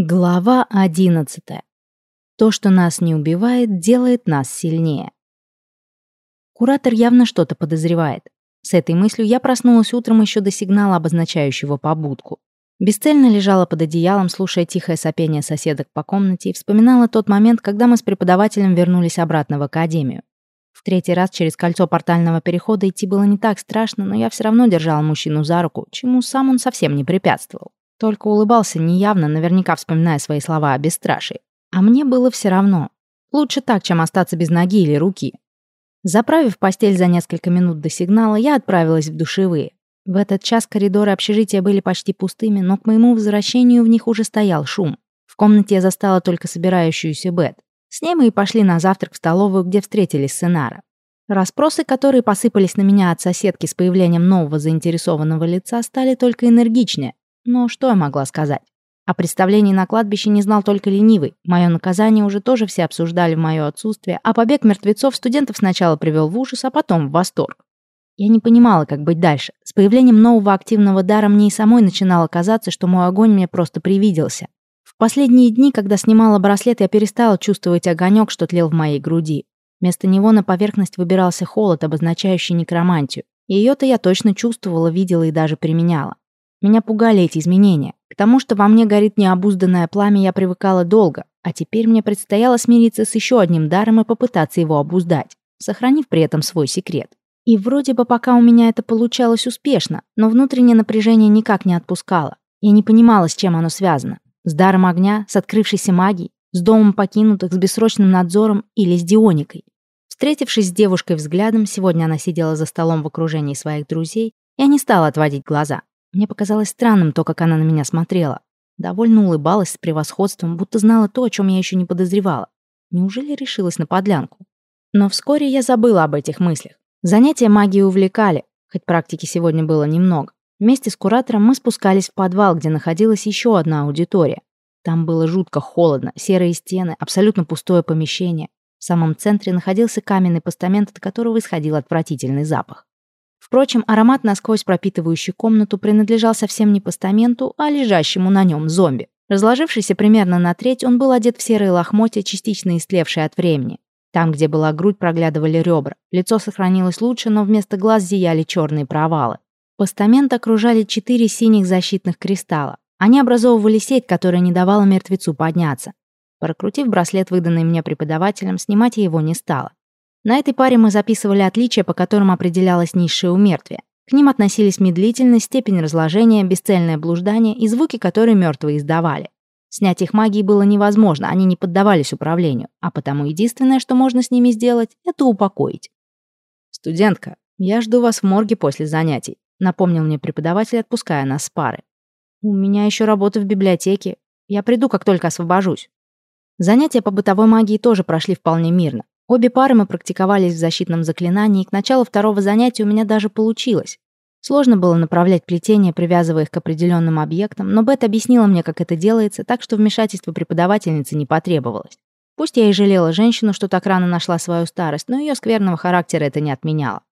Глава 11. То, что нас не убивает, делает нас сильнее. Куратор явно что-то подозревает. С этой мыслью я проснулась утром еще до сигнала, обозначающего побудку. Бесцельно лежала под одеялом, слушая тихое сопение соседок по комнате и вспоминала тот момент, когда мы с преподавателем вернулись обратно в академию. В третий раз через кольцо портального перехода идти было не так страшно, но я все равно держала мужчину за руку, чему сам он совсем не препятствовал. Только улыбался неявно, наверняка вспоминая свои слова о бесстрашии. А мне было все равно. Лучше так, чем остаться без ноги или руки. Заправив постель за несколько минут до сигнала, я отправилась в душевые. В этот час коридоры общежития были почти пустыми, но к моему возвращению в них уже стоял шум. В комнате я застала только собирающуюся Бет. С ней мы и пошли на завтрак в столовую, где встретились с Инара. Распросы, которые посыпались на меня от соседки с появлением нового заинтересованного лица, стали только энергичнее, но что я могла сказать? О представлении на кладбище не знал только ленивый. Мое наказание уже тоже все обсуждали в мое отсутствие, а побег мертвецов студентов сначала привел в ужас, а потом в восторг. Я не понимала, как быть дальше. С появлением нового активного дара мне и самой начинало казаться, что мой огонь мне просто привиделся. В последние дни, когда снимала браслет, я перестала чувствовать огонек, что тлел в моей груди. Вместо него на поверхность выбирался холод, обозначающий некромантию. Ее-то я точно чувствовала, видела и даже применяла. Меня пугали эти изменения. К тому, что во мне горит необузданное пламя, я привыкала долго, а теперь мне предстояло смириться с еще одним даром и попытаться его обуздать, сохранив при этом свой секрет. И вроде бы пока у меня это получалось успешно, но внутреннее напряжение никак не отпускало. Я не понимала, с чем оно связано. С даром огня, с открывшейся магией, с домом покинутых, с бессрочным надзором или с Дионикой. Встретившись с девушкой взглядом, сегодня она сидела за столом в окружении своих друзей, я не стала отводить глаза. Мне показалось странным то, как она на меня смотрела. Довольно улыбалась с превосходством, будто знала то, о чем я еще не подозревала. Неужели решилась на подлянку? Но вскоре я забыла об этих мыслях. Занятия магией увлекали, хоть практики сегодня было немного. Вместе с куратором мы спускались в подвал, где находилась еще одна аудитория. Там было жутко холодно, серые стены, абсолютно пустое помещение. В самом центре находился каменный постамент, от которого исходил отвратительный запах. Впрочем, аромат, насквозь пропитывающий комнату, принадлежал совсем не постаменту, а лежащему на нем зомби. Разложившийся примерно на треть, он был одет в серые лохмотья, частично истлевшие от времени. Там, где была грудь, проглядывали ребра. Лицо сохранилось лучше, но вместо глаз зияли черные провалы. Постамент окружали четыре синих защитных кристалла. Они образовывали сеть, которая не давала мертвецу подняться. Прокрутив браслет, выданный мне преподавателем, снимать я его не стала. На этой паре мы записывали отличия, по которым определялось низшее умертвие. К ним относились медлительность, степень разложения, бесцельное блуждание и звуки, которые мертвые издавали. Снять их магии было невозможно, они не поддавались управлению, а потому единственное, что можно с ними сделать, это упокоить. «Студентка, я жду вас в морге после занятий», напомнил мне преподаватель, отпуская нас с пары. «У меня еще работа в библиотеке. Я приду, как только освобожусь». Занятия по бытовой магии тоже прошли вполне мирно. Обе пары мы практиковались в защитном заклинании, и к началу второго занятия у меня даже получилось. Сложно было направлять плетение, привязывая их к определенным объектам, но Бет объяснила мне, как это делается, так что вмешательство преподавательницы не потребовалось. Пусть я и жалела женщину, что так рано нашла свою старость, но ее скверного характера это не отменяло.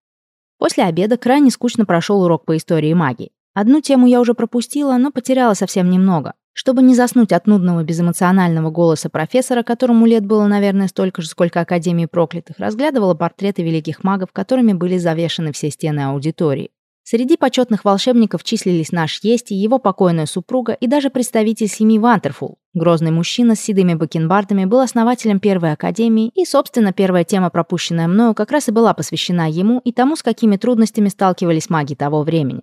После обеда крайне скучно прошел урок по истории магии. Одну тему я уже пропустила, но потеряла совсем немного. Чтобы не заснуть от нудного безэмоционального голоса профессора, которому лет было, наверное, столько же, сколько Академии проклятых, разглядывала портреты великих магов, которыми были завешены все стены аудитории. Среди почетных волшебников числились наш Есть и его покойная супруга и даже представитель семьи Вантерфул. Грозный мужчина с седыми бакенбардами был основателем первой академии, и, собственно, первая тема, пропущенная мною, как раз и была посвящена ему и тому, с какими трудностями сталкивались маги того времени.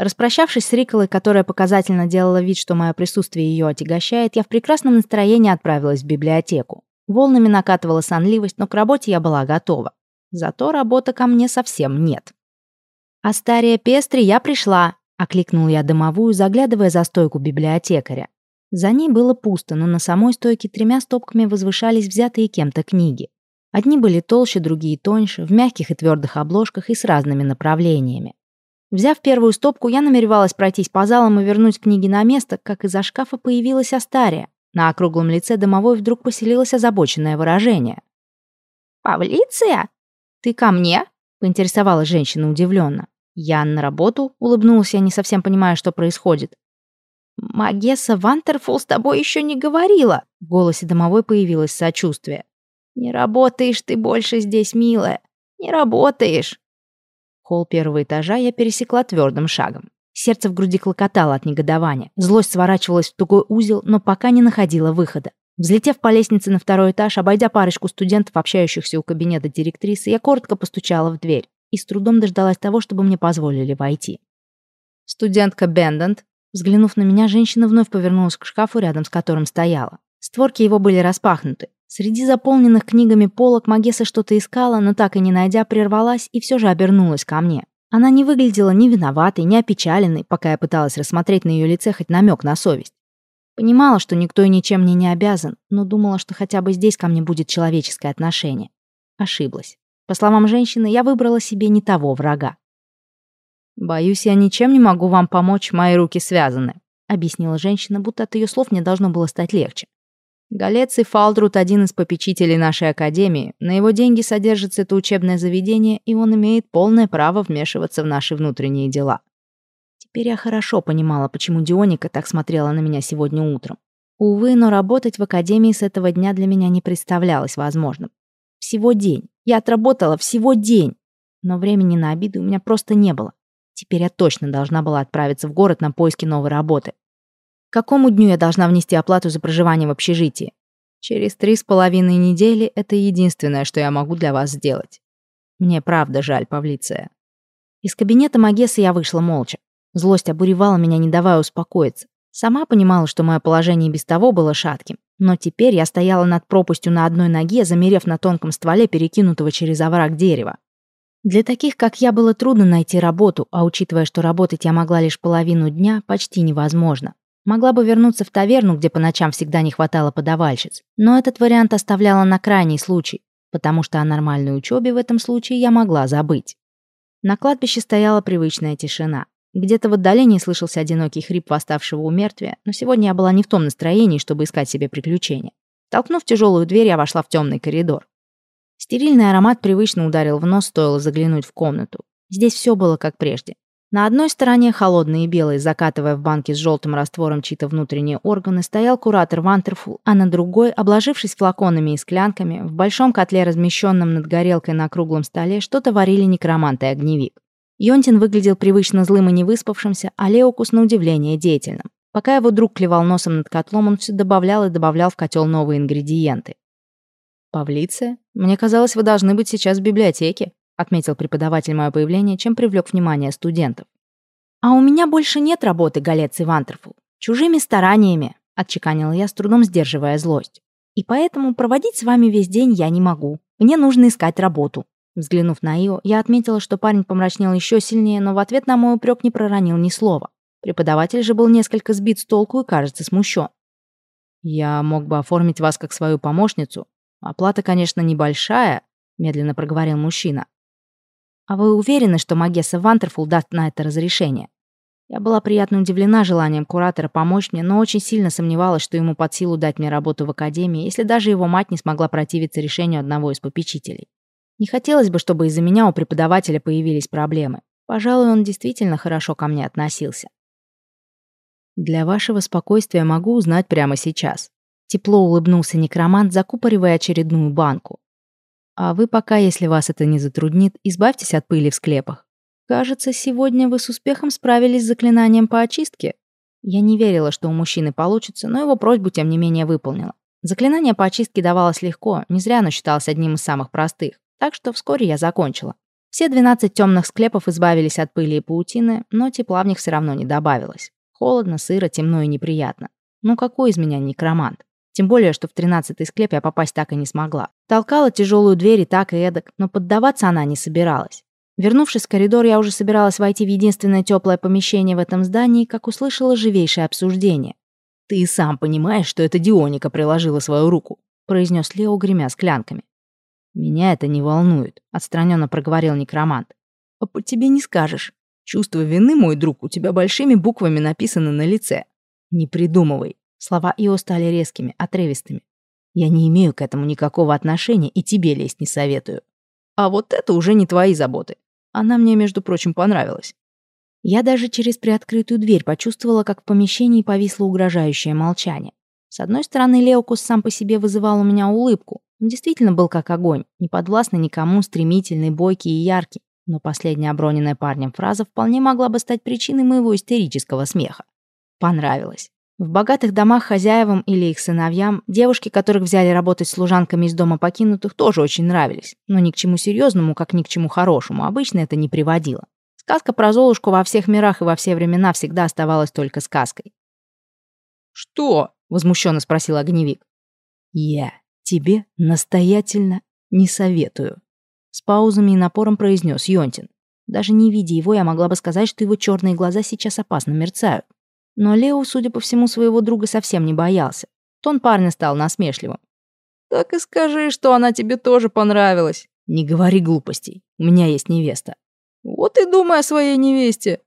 Распрощавшись с Риколой, которая показательно делала вид, что мое присутствие ее отягощает, я в прекрасном настроении отправилась в библиотеку. Волнами накатывала сонливость, но к работе я была готова. Зато работы ко мне совсем нет. «Астария Пестри, я пришла!» — окликнул я домовую, заглядывая за стойку библиотекаря. За ней было пусто, но на самой стойке тремя стопками возвышались взятые кем-то книги. Одни были толще, другие тоньше, в мягких и твердых обложках и с разными направлениями. Взяв первую стопку, я намеревалась пройтись по залам и вернуть книги на место, как из-за шкафа появилась Астария. На округлом лице домовой вдруг поселилось озабоченное выражение. «Павлиция? Ты ко мне?» — поинтересовалась женщина удивленно. «Я на работу?» — улыбнулась я, не совсем понимая, что происходит. Магесса Вантерфул с тобой еще не говорила. В голосе домовой появилось сочувствие. Не работаешь ты больше здесь, милая. Не работаешь. Холл первого этажа я пересекла твердым шагом. Сердце в груди клокотало от негодования. Злость сворачивалась в тугой узел, но пока не находила выхода. Взлетев по лестнице на второй этаж, обойдя парочку студентов, общающихся у кабинета директрисы, я коротко постучала в дверь и с трудом дождалась того, чтобы мне позволили войти. Студентка Бендент, взглянув на меня, женщина вновь повернулась к шкафу, рядом с которым стояла. Створки его были распахнуты. Среди заполненных книгами полок Магеса что-то искала, но так и не найдя, прервалась и все же обернулась ко мне. Она не выглядела ни виноватой, ни опечаленной, пока я пыталась рассмотреть на ее лице хоть намек на совесть. Понимала, что никто и ничем мне не обязан, но думала, что хотя бы здесь ко мне будет человеческое отношение. Ошиблась. По словам женщины, я выбрала себе не того врага. «Боюсь, я ничем не могу вам помочь, мои руки связаны», объяснила женщина, будто от ее слов мне должно было стать легче. Галеций Фалдрут – один из попечителей нашей академии. На его деньги содержится это учебное заведение, и он имеет полное право вмешиваться в наши внутренние дела. Теперь я хорошо понимала, почему Дионика так смотрела на меня сегодня утром. Увы, но работать в академии с этого дня для меня не представлялось возможным. Всего день. Я отработала всего день. Но времени на обиды у меня просто не было. Теперь я точно должна была отправиться в город на поиски новой работы. Какому дню я должна внести оплату за проживание в общежитии? Через три с половиной недели это единственное, что я могу для вас сделать. Мне правда жаль, Павлиция. Из кабинета Магеса я вышла молча. Злость обуревала меня, не давая успокоиться. Сама понимала, что мое положение без того было шатким. Но теперь я стояла над пропастью на одной ноге, замерев на тонком стволе, перекинутого через овраг дерева. Для таких, как я, было трудно найти работу, а учитывая, что работать я могла лишь половину дня, почти невозможно. Могла бы вернуться в таверну, где по ночам всегда не хватало подавальщиц, но этот вариант оставляла на крайний случай, потому что о нормальной учебе в этом случае я могла забыть. На кладбище стояла привычная тишина. Где-то в отдалении слышался одинокий хрип восставшего у мертвия, но сегодня я была не в том настроении, чтобы искать себе приключения. Толкнув тяжелую дверь, я вошла в темный коридор. Стерильный аромат привычно ударил в нос, стоило заглянуть в комнату. Здесь все было как прежде. На одной стороне, холодный и белый, закатывая в банке с желтым раствором чьи-то внутренние органы, стоял куратор Вантерфул, а на другой, обложившись флаконами и склянками, в большом котле, размещенном над горелкой на круглом столе, что-то варили некромант и огневик. Йонтин выглядел привычно злым и невыспавшимся, а Леокус, на удивление, деятельным. Пока его друг клевал носом над котлом, он все добавлял и добавлял в котел новые ингредиенты. «Павлиция? Мне казалось, вы должны быть сейчас в библиотеке», отметил преподаватель мое появление, чем привлек внимание студентов. «А у меня больше нет работы, Галец и Вантерфул. Чужими стараниями», — отчеканила я, с трудом сдерживая злость. «И поэтому проводить с вами весь день я не могу. Мне нужно искать работу». Взглянув на Ио, я отметила, что парень помрачнел еще сильнее, но в ответ на мой упрек не проронил ни слова. Преподаватель же был несколько сбит с толку и, кажется, смущен. «Я мог бы оформить вас как свою помощницу. Оплата, конечно, небольшая», — медленно проговорил мужчина. А вы уверены, что Магесса Вантерфул даст на это разрешение? Я была приятно удивлена желанием куратора помочь мне, но очень сильно сомневалась, что ему под силу дать мне работу в академии, если даже его мать не смогла противиться решению одного из попечителей. Не хотелось бы, чтобы из-за меня у преподавателя появились проблемы. Пожалуй, он действительно хорошо ко мне относился. Для вашего спокойствия могу узнать прямо сейчас. Тепло улыбнулся некромант, закупоривая очередную банку. А вы пока, если вас это не затруднит, избавьтесь от пыли в склепах. Кажется, сегодня вы с успехом справились с заклинанием по очистке. Я не верила, что у мужчины получится, но его просьбу, тем не менее, выполнила. Заклинание по очистке давалось легко, не зря оно считалось одним из самых простых, так что вскоре я закончила. Все 12 темных склепов избавились от пыли и паутины, но тепла в них все равно не добавилось. Холодно, сыро, темно и неприятно. Ну какой из меня некромант? Тем более, что в тринадцатый склеп я попасть так и не смогла. Толкала тяжелую дверь и так, и эдак, но поддаваться она не собиралась. Вернувшись в коридор, я уже собиралась войти в единственное теплое помещение в этом здании, как услышала живейшее обсуждение. «Ты сам понимаешь, что это Дионика приложила свою руку», произнес Лео, гремя склянками. «Меня это не волнует», — отстраненно проговорил некромант. «А по тебе не скажешь. Чувство вины, мой друг, у тебя большими буквами написано на лице. Не придумывай. Слова Ио стали резкими, отрывистыми. «Я не имею к этому никакого отношения и тебе лезть не советую. А вот это уже не твои заботы. Она мне, между прочим, понравилась». Я даже через приоткрытую дверь почувствовала, как в помещении повисло угрожающее молчание. С одной стороны, Леокус сам по себе вызывал у меня улыбку. Он действительно был как огонь, не подвластный никому, стремительный, бойкий и яркий. Но последняя оброненная парнем фраза вполне могла бы стать причиной моего истерического смеха. Понравилось. В богатых домах хозяевам или их сыновьям девушки, которых взяли работать служанками из дома покинутых, тоже очень нравились. Но ни к чему серьезному, как ни к чему хорошему, обычно это не приводило. Сказка про Золушку во всех мирах и во все времена всегда оставалась только сказкой. «Что?» — возмущенно спросил огневик. «Я тебе настоятельно не советую», — с паузами и напором произнес Йонтин. Даже не видя его, я могла бы сказать, что его черные глаза сейчас опасно мерцают. Но Лео, судя по всему, своего друга совсем не боялся. Тон парня стал насмешливым. «Так и скажи, что она тебе тоже понравилась». «Не говори глупостей. У меня есть невеста». «Вот и думай о своей невесте».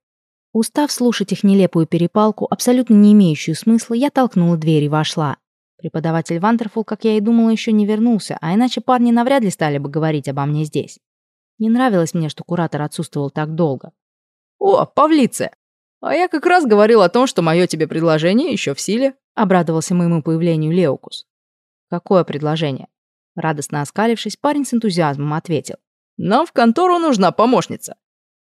Устав слушать их нелепую перепалку, абсолютно не имеющую смысла, я толкнула дверь и вошла. Преподаватель Вантерфул, как я и думала, еще не вернулся, а иначе парни навряд ли стали бы говорить обо мне здесь. Не нравилось мне, что куратор отсутствовал так долго. «О, Павлиция! «А я как раз говорил о том, что мое тебе предложение еще в силе», — обрадовался моему появлению Леокус. «Какое предложение?» Радостно оскалившись, парень с энтузиазмом ответил. «Нам в контору нужна помощница».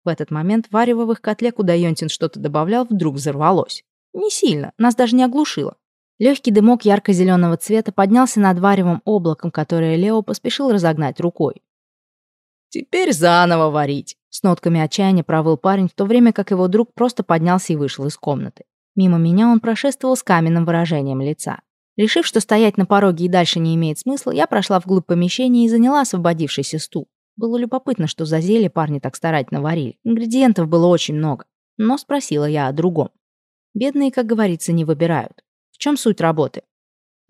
В этот момент варево котле, куда Йонтин что-то добавлял, вдруг взорвалось. Не сильно, нас даже не оглушило. Легкий дымок ярко-зеленого цвета поднялся над варевым облаком, которое Лео поспешил разогнать рукой. «Теперь заново варить», с нотками отчаяния провыл парень, в то время как его друг просто поднялся и вышел из комнаты. Мимо меня он прошествовал с каменным выражением лица. Решив, что стоять на пороге и дальше не имеет смысла, я прошла вглубь помещения и заняла освободившийся стул. Было любопытно, что за зелье парни так старательно варили. Ингредиентов было очень много. Но спросила я о другом. Бедные, как говорится, не выбирают. В чем суть работы?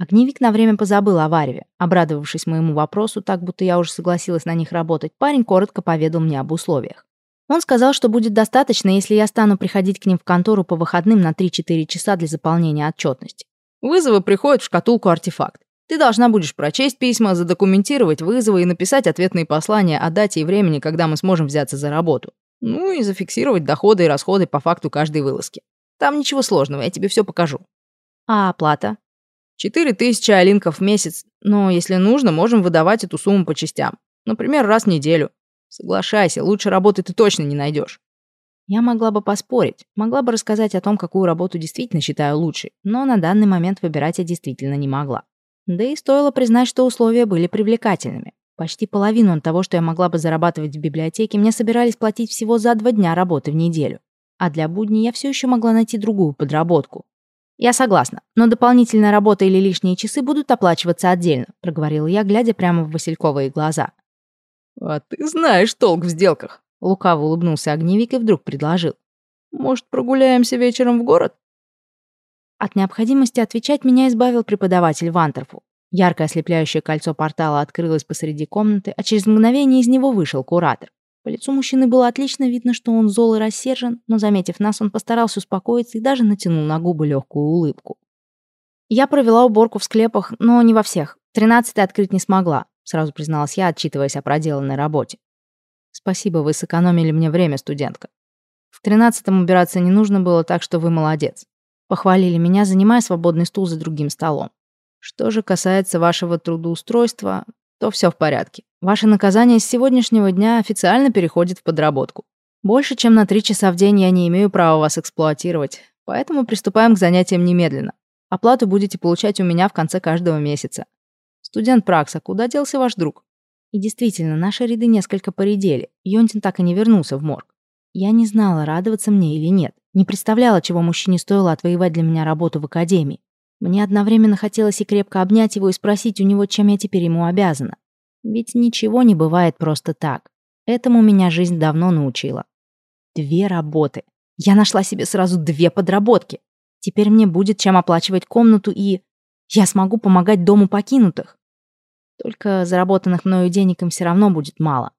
Огневик на время позабыл о Вареве. Обрадовавшись моему вопросу, так будто я уже согласилась на них работать, парень коротко поведал мне об условиях. Он сказал, что будет достаточно, если я стану приходить к ним в контору по выходным на 3-4 часа для заполнения отчетности. Вызовы приходят в шкатулку артефакт. Ты должна будешь прочесть письма, задокументировать вызовы и написать ответные послания о дате и времени, когда мы сможем взяться за работу. Ну и зафиксировать доходы и расходы по факту каждой вылазки. Там ничего сложного, я тебе все покажу. А оплата? Четыре тысячи алинков в месяц, но если нужно, можем выдавать эту сумму по частям. Например, раз в неделю. Соглашайся, лучше работы ты точно не найдешь. Я могла бы поспорить, могла бы рассказать о том, какую работу действительно считаю лучшей, но на данный момент выбирать я действительно не могла. Да и стоило признать, что условия были привлекательными. Почти половину от того, что я могла бы зарабатывать в библиотеке, мне собирались платить всего за два дня работы в неделю. А для будни я все еще могла найти другую подработку. «Я согласна, но дополнительная работа или лишние часы будут оплачиваться отдельно», проговорила я, глядя прямо в Васильковые глаза. «А ты знаешь толк в сделках», лукаво улыбнулся огневик и вдруг предложил. «Может, прогуляемся вечером в город?» От необходимости отвечать меня избавил преподаватель Вантерфу. Яркое ослепляющее кольцо портала открылось посреди комнаты, а через мгновение из него вышел куратор. По лицу мужчины было отлично видно, что он зол и рассержен, но, заметив нас, он постарался успокоиться и даже натянул на губы легкую улыбку. «Я провела уборку в склепах, но не во всех. Тринадцатый открыть не смогла», сразу призналась я, отчитываясь о проделанной работе. «Спасибо, вы сэкономили мне время, студентка. В тринадцатом убираться не нужно было, так что вы молодец». Похвалили меня, занимая свободный стул за другим столом. Что же касается вашего трудоустройства, то все в порядке. Ваше наказание с сегодняшнего дня официально переходит в подработку. Больше, чем на три часа в день я не имею права вас эксплуатировать, поэтому приступаем к занятиям немедленно. Оплату будете получать у меня в конце каждого месяца. Студент Пракса, куда делся ваш друг? И действительно, наши ряды несколько поредели. Йонтин так и не вернулся в морг. Я не знала, радоваться мне или нет. Не представляла, чего мужчине стоило отвоевать для меня работу в академии. Мне одновременно хотелось и крепко обнять его и спросить у него, чем я теперь ему обязана. Ведь ничего не бывает просто так. Этому меня жизнь давно научила. Две работы. Я нашла себе сразу две подработки. Теперь мне будет чем оплачивать комнату и... Я смогу помогать дому покинутых. Только заработанных мною денег им все равно будет мало.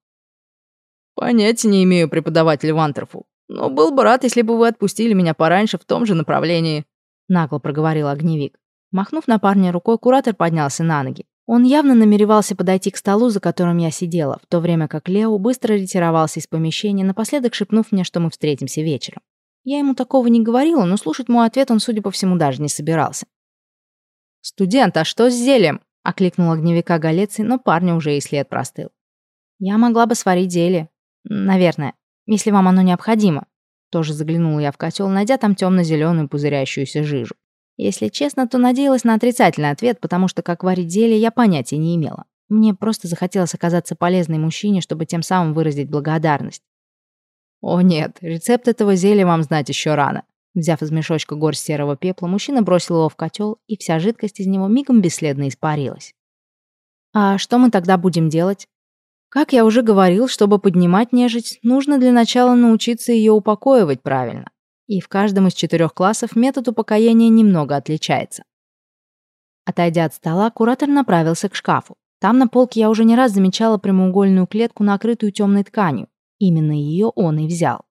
Понятия не имею, преподаватель Вантерфул. Но был бы рад, если бы вы отпустили меня пораньше в том же направлении. — нагло проговорил огневик. Махнув на парня рукой, куратор поднялся на ноги. Он явно намеревался подойти к столу, за которым я сидела, в то время как Лео быстро ретировался из помещения, напоследок шепнув мне, что мы встретимся вечером. Я ему такого не говорила, но слушать мой ответ он, судя по всему, даже не собирался. «Студент, а что с зельем?» — окликнул огневика Галеций, но парню уже и след простыл. «Я могла бы сварить зелье. Наверное, если вам оно необходимо». Тоже заглянула я в котел, найдя там темно-зеленую пузырящуюся жижу. Если честно, то надеялась на отрицательный ответ, потому что как варить зелье я понятия не имела. Мне просто захотелось оказаться полезной мужчине, чтобы тем самым выразить благодарность. «О нет, рецепт этого зелья вам знать еще рано». Взяв из мешочка горсть серого пепла, мужчина бросил его в котел, и вся жидкость из него мигом бесследно испарилась. «А что мы тогда будем делать?» «Как я уже говорил, чтобы поднимать нежить, нужно для начала научиться ее упокоивать правильно. И в каждом из четырех классов метод упокоения немного отличается». Отойдя от стола, куратор направился к шкафу. Там на полке я уже не раз замечала прямоугольную клетку, накрытую темной тканью. Именно ее он и взял.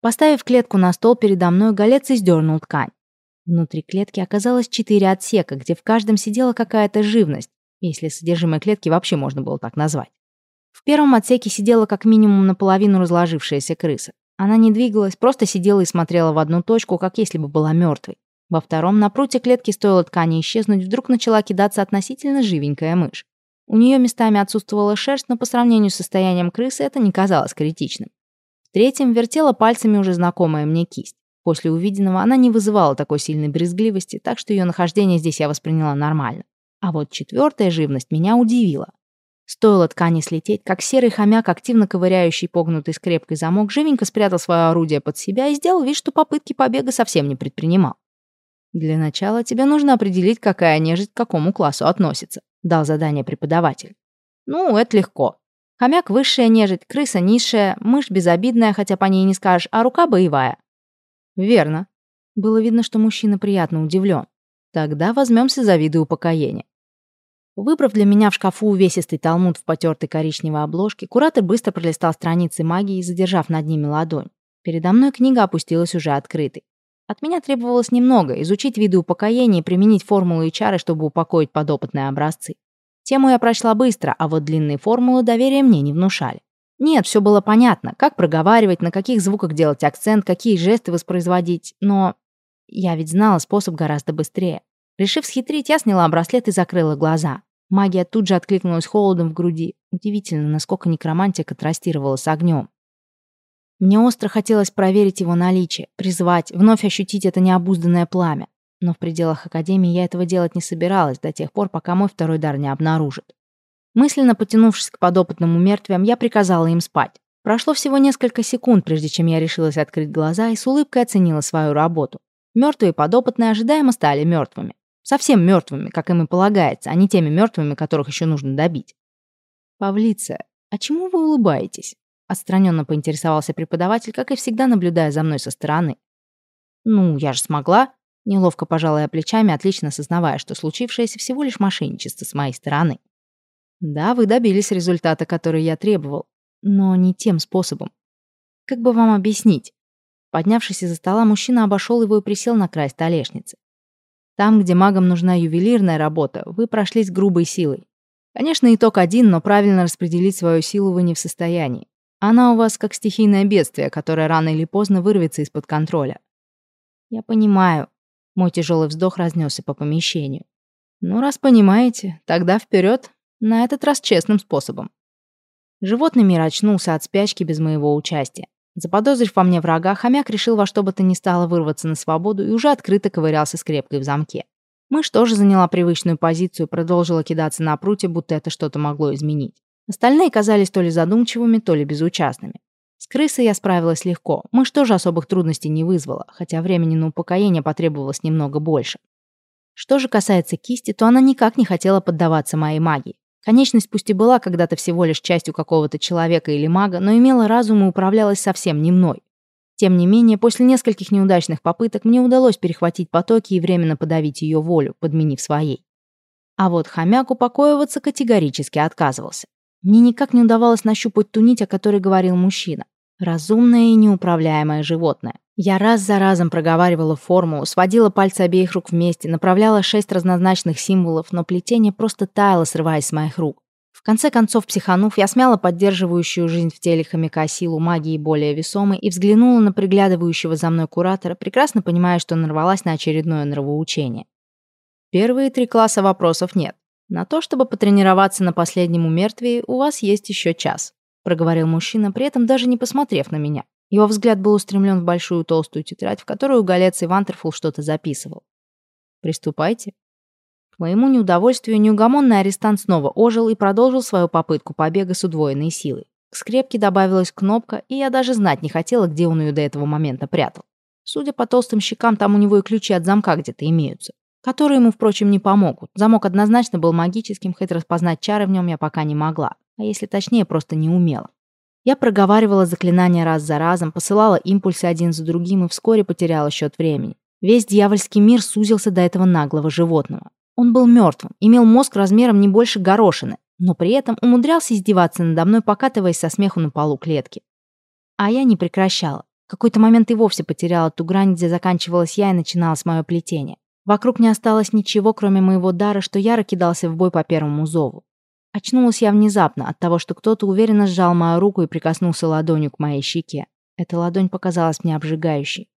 Поставив клетку на стол передо мной, Галец издернул ткань. Внутри клетки оказалось четыре отсека, где в каждом сидела какая-то живность, если содержимое клетки вообще можно было так назвать. В первом отсеке сидела как минимум наполовину разложившаяся крыса. Она не двигалась, просто сидела и смотрела в одну точку, как если бы была мертвой. Во втором, на пруте клетки стоило ткани исчезнуть, вдруг начала кидаться относительно живенькая мышь. У нее местами отсутствовала шерсть, но по сравнению с состоянием крысы это не казалось критичным. В третьем вертела пальцами уже знакомая мне кисть. После увиденного она не вызывала такой сильной брезгливости, так что ее нахождение здесь я восприняла нормально. А вот четвертая живность меня удивила. Стоило ткани слететь, как серый хомяк, активно ковыряющий погнутый скрепкой замок, живенько спрятал свое орудие под себя и сделал вид, что попытки побега совсем не предпринимал. Для начала тебе нужно определить, какая нежить к какому классу относится дал задание преподаватель. Ну, это легко. Хомяк высшая нежить, крыса низшая, мышь безобидная, хотя по ней не скажешь, а рука боевая. Верно. Было видно, что мужчина приятно удивлен. Тогда возьмемся за виды упокоения. Выбрав для меня в шкафу увесистый талмуд в потертой коричневой обложке, куратор быстро пролистал страницы магии, задержав над ними ладонь. Передо мной книга опустилась уже открытой. От меня требовалось немного – изучить виды упокоения и применить формулы и чары, чтобы упокоить подопытные образцы. Тему я прочла быстро, а вот длинные формулы доверия мне не внушали. Нет, все было понятно, как проговаривать, на каких звуках делать акцент, какие жесты воспроизводить, но я ведь знала способ гораздо быстрее. Решив схитрить, я сняла браслет и закрыла глаза. Магия тут же откликнулась холодом в груди. Удивительно, насколько некромантия контрастировала с огнем. Мне остро хотелось проверить его наличие, призвать, вновь ощутить это необузданное пламя. Но в пределах Академии я этого делать не собиралась до тех пор, пока мой второй дар не обнаружит. Мысленно потянувшись к подопытному мертвям, я приказала им спать. Прошло всего несколько секунд, прежде чем я решилась открыть глаза и с улыбкой оценила свою работу. Мертвые подопытные ожидаемо стали мертвыми. Совсем мертвыми, как им и полагается, а не теми мертвыми, которых еще нужно добить. Павлица, а чему вы улыбаетесь? Отстраненно поинтересовался преподаватель, как и всегда наблюдая за мной со стороны. «Ну, я же смогла», неловко пожалая плечами, отлично осознавая, что случившееся всего лишь мошенничество с моей стороны. «Да, вы добились результата, который я требовал, но не тем способом. Как бы вам объяснить?» Поднявшись из-за стола, мужчина обошел его и присел на край столешницы. Там, где магам нужна ювелирная работа, вы прошлись грубой силой. Конечно, итог один, но правильно распределить свою силу вы не в состоянии. Она у вас как стихийное бедствие, которое рано или поздно вырвется из-под контроля. Я понимаю. Мой тяжелый вздох разнесся по помещению. Ну, раз понимаете, тогда вперед, на этот раз честным способом. Животный мир очнулся от спячки без моего участия. Заподозрив во мне врага, хомяк решил во что бы то ни стало вырваться на свободу и уже открыто ковырялся скрепкой в замке. Мышь тоже заняла привычную позицию, продолжила кидаться на прутье, будто это что-то могло изменить. Остальные казались то ли задумчивыми, то ли безучастными. С крысой я справилась легко, мышь тоже особых трудностей не вызвала, хотя времени на упокоение потребовалось немного больше. Что же касается кисти, то она никак не хотела поддаваться моей магии. Конечность пусть и была когда-то всего лишь частью какого-то человека или мага, но имела разум и управлялась совсем не мной. Тем не менее, после нескольких неудачных попыток мне удалось перехватить потоки и временно подавить ее волю, подменив своей. А вот хомяк упокоиваться категорически отказывался. Мне никак не удавалось нащупать ту нить, о которой говорил мужчина. Разумное и неуправляемое животное. Я раз за разом проговаривала формулу, сводила пальцы обеих рук вместе, направляла шесть разнозначных символов, но плетение просто таяло, срываясь с моих рук. В конце концов, психанув, я смяла поддерживающую жизнь в теле хомяка силу магии более весомой и взглянула на приглядывающего за мной куратора, прекрасно понимая, что нарвалась на очередное нравоучение. Первые три класса вопросов нет. На то, чтобы потренироваться на последнем умертвии, у вас есть еще час проговорил мужчина, при этом даже не посмотрев на меня. Его взгляд был устремлен в большую толстую тетрадь, в которую Галец и Вантерфул что-то записывал. «Приступайте». К моему неудовольствию неугомонный арестант снова ожил и продолжил свою попытку побега с удвоенной силой. К скрепке добавилась кнопка, и я даже знать не хотела, где он ее до этого момента прятал. Судя по толстым щекам, там у него и ключи от замка где-то имеются. Которые ему, впрочем, не помогут. Замок однозначно был магическим, хоть распознать чары в нем я пока не могла а если точнее, просто не умела. Я проговаривала заклинания раз за разом, посылала импульсы один за другим и вскоре потеряла счет времени. Весь дьявольский мир сузился до этого наглого животного. Он был мертвым, имел мозг размером не больше горошины, но при этом умудрялся издеваться надо мной, покатываясь со смеху на полу клетки. А я не прекращала. В какой-то момент и вовсе потеряла ту грань, где заканчивалась я и начиналось мое плетение. Вокруг не осталось ничего, кроме моего дара, что яро кидался в бой по первому зову. Очнулась я внезапно от того, что кто-то уверенно сжал мою руку и прикоснулся ладонью к моей щеке. Эта ладонь показалась мне обжигающей.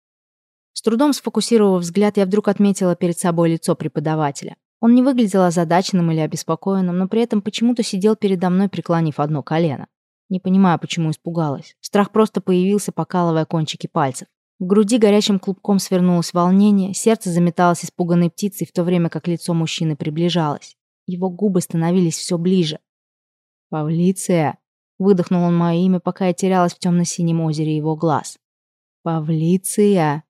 С трудом сфокусировав взгляд, я вдруг отметила перед собой лицо преподавателя. Он не выглядел озадаченным или обеспокоенным, но при этом почему-то сидел передо мной, преклонив одно колено. Не понимаю, почему испугалась. Страх просто появился, покалывая кончики пальцев. В груди горячим клубком свернулось волнение, сердце заметалось испуганной птицей, в то время как лицо мужчины приближалось. Его губы становились все ближе. «Павлиция!» — выдохнул он мое имя, пока я терялась в темно-синем озере его глаз. «Павлиция!»